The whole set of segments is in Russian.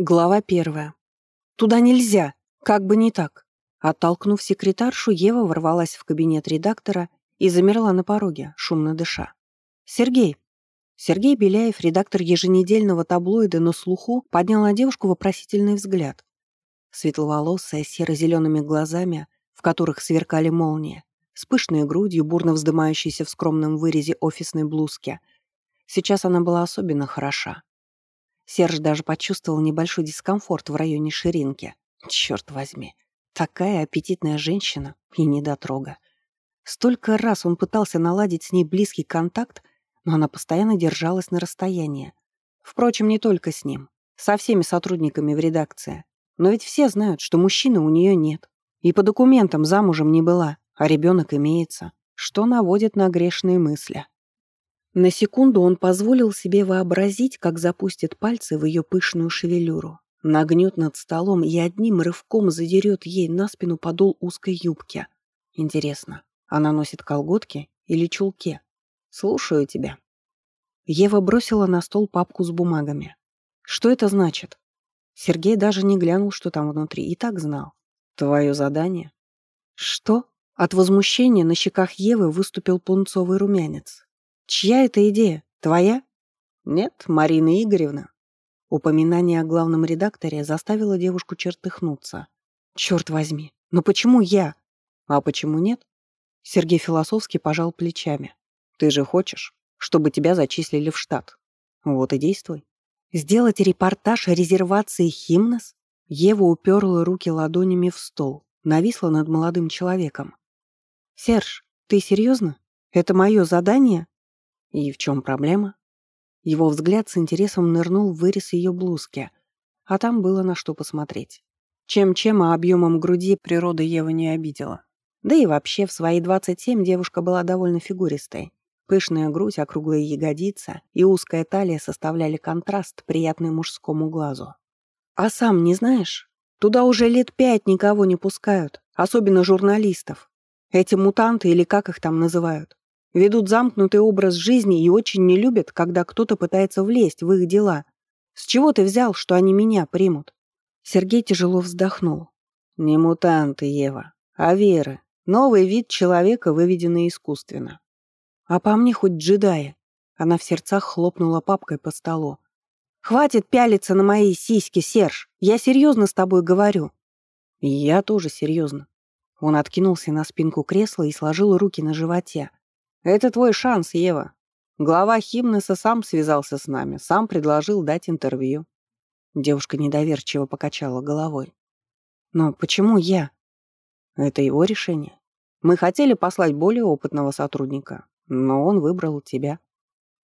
Глава первая. «Туда нельзя! Как бы не так!» Оттолкнув секретаршу, Ева ворвалась в кабинет редактора и замерла на пороге, шумно дыша. «Сергей!» Сергей Беляев, редактор еженедельного таблоида «На слуху», поднял на девушку вопросительный взгляд. Светловолосая, серо-зелеными глазами, в которых сверкали молнии, с пышной грудью, бурно вздымающейся в скромном вырезе офисной блузки. Сейчас она была особенно хороша. Серж даже почувствовал небольшой дискомфорт в районе ширинки. Черт возьми, такая аппетитная женщина и недотрога. Столько раз он пытался наладить с ней близкий контакт, но она постоянно держалась на расстоянии. Впрочем, не только с ним, со всеми сотрудниками в редакции. Но ведь все знают, что мужчины у нее нет. И по документам замужем не была, а ребенок имеется, что наводит на грешные мысли. На секунду он позволил себе вообразить, как запустит пальцы в ее пышную шевелюру, нагнет над столом и одним рывком задерет ей на спину подол узкой юбки. Интересно, она носит колготки или чулки? Слушаю тебя. Ева бросила на стол папку с бумагами. Что это значит? Сергей даже не глянул, что там внутри, и так знал. Твое задание? Что? От возмущения на щеках Евы выступил пунцовый румянец. Чья это идея? Твоя? Нет, Марина Игоревна. Упоминание о главном редакторе заставило девушку чертыхнуться. Черт возьми, но почему я? А почему нет? Сергей философски пожал плечами. Ты же хочешь, чтобы тебя зачислили в штат. Вот и действуй. Сделать репортаж о резервации Химнос? Ева уперла руки ладонями в стол, нависла над молодым человеком. «Серж, ты серьезно? Это мое задание?» И в чем проблема? Его взгляд с интересом нырнул в вырез ее блузки, а там было на что посмотреть. Чем-чем, а объемом груди природа Ева не обидела. Да и вообще, в свои 27 девушка была довольно фигуристой. Пышная грудь, округлые ягодицы и узкая талия составляли контраст, приятный мужскому глазу. «А сам не знаешь? Туда уже лет пять никого не пускают, особенно журналистов. Эти мутанты или как их там называют. Ведут замкнутый образ жизни и очень не любят, когда кто-то пытается влезть в их дела. С чего ты взял, что они меня примут?» Сергей тяжело вздохнул. «Не мутанты, Ева, а веры. Новый вид человека, выведенный искусственно. А по мне хоть джедаи». Она в сердцах хлопнула папкой по столу. «Хватит пялиться на мои сиськи, Серж. Я серьезно с тобой говорю». «Я тоже серьезно». Он откинулся на спинку кресла и сложил руки на животе. Это твой шанс, Ева. Глава Химнеса сам связался с нами, сам предложил дать интервью. Девушка недоверчиво покачала головой. Но почему я? Это его решение. Мы хотели послать более опытного сотрудника, но он выбрал тебя.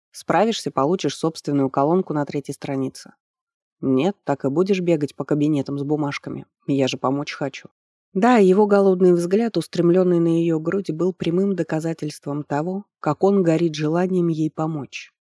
Справишься, получишь собственную колонку на третьей странице. Нет, так и будешь бегать по кабинетам с бумажками. Я же помочь хочу. Да, его голодный взгляд, устремленный на ее грудь, был прямым доказательством того, как он горит желанием ей помочь.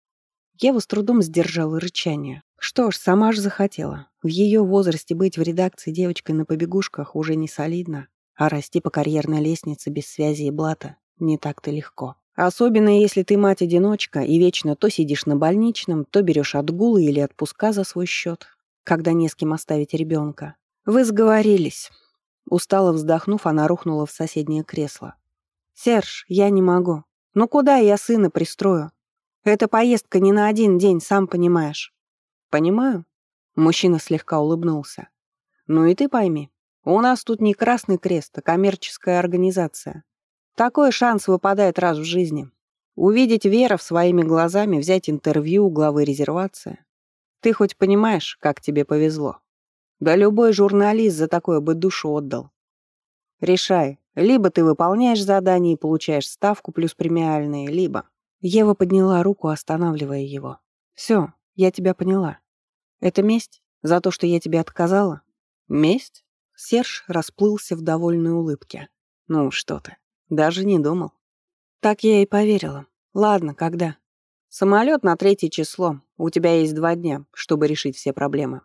Ева с трудом сдержала рычание. Что ж, сама ж захотела. В ее возрасте быть в редакции девочкой на побегушках уже не солидно, а расти по карьерной лестнице без связи и блата не так-то легко. Особенно если ты мать-одиночка и вечно то сидишь на больничном, то берешь отгулы или отпуска за свой счет, когда не с кем оставить ребенка. Вы сговорились. Устало вздохнув, она рухнула в соседнее кресло. «Серж, я не могу. Ну куда я сына пристрою? Эта поездка не на один день, сам понимаешь». «Понимаю». Мужчина слегка улыбнулся. «Ну и ты пойми, у нас тут не Красный Крест, а коммерческая организация. Такой шанс выпадает раз в жизни. Увидеть Веров своими глазами, взять интервью у главы резервации. Ты хоть понимаешь, как тебе повезло?» Да любой журналист за такое бы душу отдал. Решай, либо ты выполняешь задание и получаешь ставку плюс премиальные, либо... Ева подняла руку, останавливая его. Все, я тебя поняла. Это месть? За то, что я тебе отказала? Месть? Серж расплылся в довольной улыбке. Ну что ты, даже не думал. Так я и поверила. Ладно, когда? Самолет на третье число. У тебя есть два дня, чтобы решить все проблемы.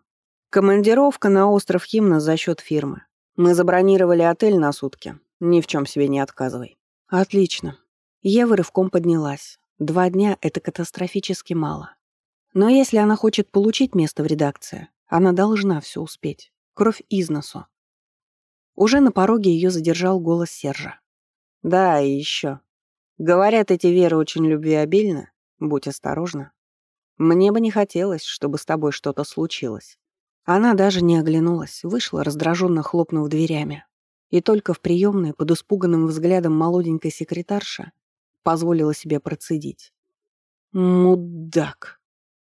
Командировка на остров Химна за счет фирмы. Мы забронировали отель на сутки. Ни в чем себе не отказывай. Отлично. Ева рывком поднялась. Два дня — это катастрофически мало. Но если она хочет получить место в редакции, Она должна все успеть. Кровь из носу. Уже на пороге ее задержал голос Сержа. «Да, и еще. Говорят, эти веры очень любвеобильны. Будь осторожна. Мне бы не хотелось, чтобы с тобой что-то случилось». Она даже не оглянулась, вышла, раздраженно хлопнув дверями. И только в приемной, под испуганным взглядом молоденькой секретарша, позволила себе процедить. «Мудак!»